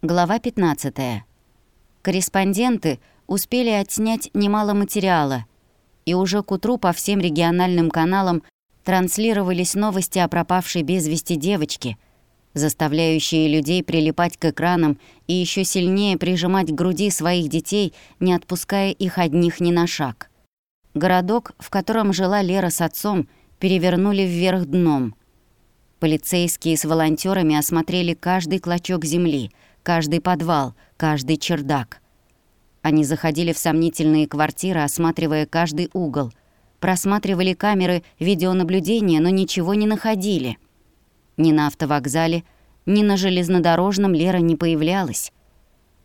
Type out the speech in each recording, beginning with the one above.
Глава 15. Корреспонденты успели отснять немало материала, и уже к утру по всем региональным каналам транслировались новости о пропавшей без вести девочке, заставляющие людей прилипать к экранам и еще сильнее прижимать к груди своих детей, не отпуская их одних ни на шаг. Городок, в котором жила Лера с отцом, перевернули вверх дном. Полицейские с волонтерами осмотрели каждый клочок земли — каждый подвал, каждый чердак. Они заходили в сомнительные квартиры, осматривая каждый угол, просматривали камеры видеонаблюдения, но ничего не находили. Ни на автовокзале, ни на железнодорожном Лера не появлялась.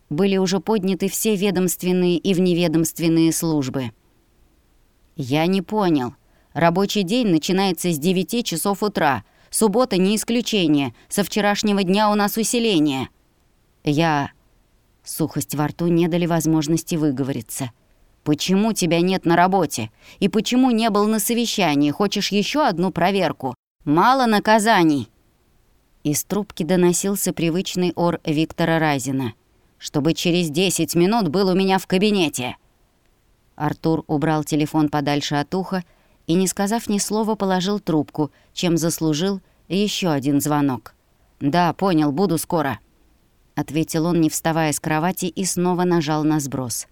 Были уже подняты все ведомственные и вневедомственные службы. «Я не понял. Рабочий день начинается с 9 часов утра. Суббота не исключение. Со вчерашнего дня у нас усиление». Я... Сухость во рту не дали возможности выговориться. «Почему тебя нет на работе? И почему не был на совещании? Хочешь еще одну проверку? Мало наказаний!» Из трубки доносился привычный ор Виктора Разина. «Чтобы через 10 минут был у меня в кабинете!» Артур убрал телефон подальше от уха и, не сказав ни слова, положил трубку, чем заслужил еще один звонок. «Да, понял, буду скоро». — ответил он, не вставая с кровати, и снова нажал на сброс.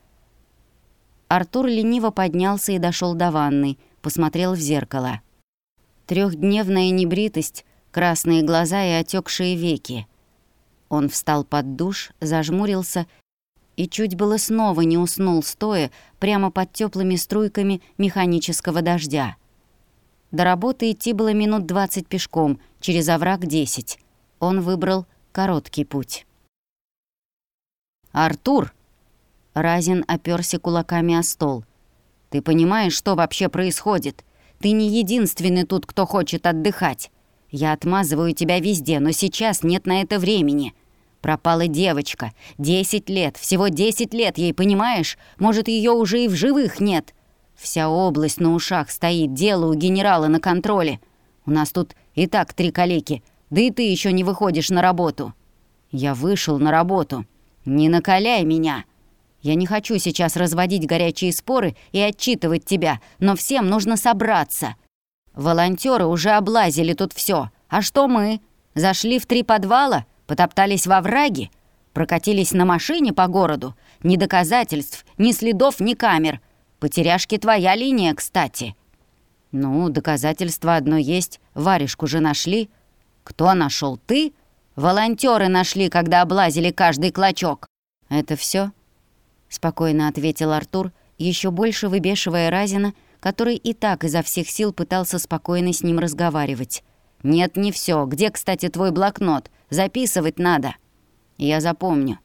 Артур лениво поднялся и дошел до ванной, посмотрел в зеркало. Трехдневная небритость, красные глаза и отекшие веки. Он встал под душ, зажмурился и чуть было снова не уснул стоя прямо под теплыми струйками механического дождя. До работы идти было минут двадцать пешком, через овраг десять. Он выбрал короткий путь. «Артур!» Разин оперся кулаками о стол. «Ты понимаешь, что вообще происходит? Ты не единственный тут, кто хочет отдыхать. Я отмазываю тебя везде, но сейчас нет на это времени. Пропала девочка. Десять лет. Всего десять лет ей, понимаешь? Может, ее уже и в живых нет. Вся область на ушах стоит, дело у генерала на контроле. У нас тут и так три калеки, да и ты еще не выходишь на работу». «Я вышел на работу. «Не накаляй меня. Я не хочу сейчас разводить горячие споры и отчитывать тебя, но всем нужно собраться. Волонтеры уже облазили тут все. А что мы? Зашли в три подвала, потоптались во враге, прокатились на машине по городу. Ни доказательств, ни следов, ни камер. Потеряшки твоя линия, кстати». «Ну, доказательства одно есть. Варежку же нашли». «Кто нашел? Ты?» Волонтеры нашли, когда облазили каждый клочок. Это все? спокойно ответил Артур, еще больше выбешивая Разина, который и так изо всех сил пытался спокойно с ним разговаривать. «Нет, не все. Где, кстати, твой блокнот? Записывать надо». «Я запомню».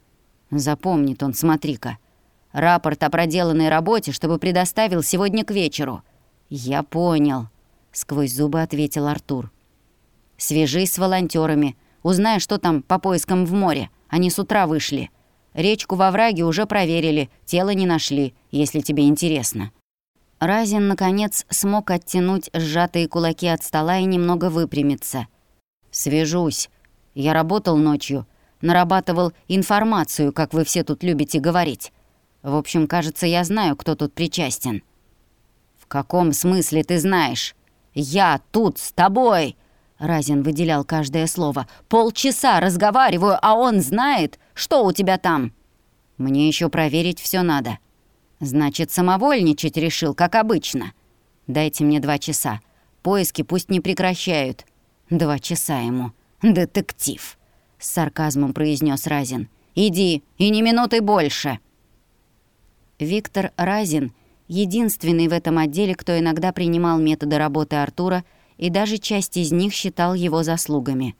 «Запомнит он, смотри-ка. Рапорт о проделанной работе, чтобы предоставил сегодня к вечеру». «Я понял», — сквозь зубы ответил Артур. «Свяжись с волонтерами. Узнай, что там по поискам в море. Они с утра вышли. Речку во враге уже проверили, тело не нашли, если тебе интересно». Разин, наконец, смог оттянуть сжатые кулаки от стола и немного выпрямиться. «Свяжусь. Я работал ночью, нарабатывал информацию, как вы все тут любите говорить. В общем, кажется, я знаю, кто тут причастен». «В каком смысле ты знаешь? Я тут с тобой!» Разин выделял каждое слово. «Полчаса разговариваю, а он знает, что у тебя там». «Мне еще проверить все надо». «Значит, самовольничать решил, как обычно». «Дайте мне два часа. Поиски пусть не прекращают». «Два часа ему. Детектив», — с сарказмом произнес Разин. «Иди, и не минуты больше». Виктор Разин — единственный в этом отделе, кто иногда принимал методы работы Артура — и даже часть из них считал его заслугами.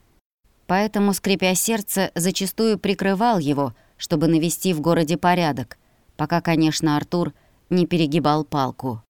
Поэтому, скрипя сердце, зачастую прикрывал его, чтобы навести в городе порядок, пока, конечно, Артур не перегибал палку.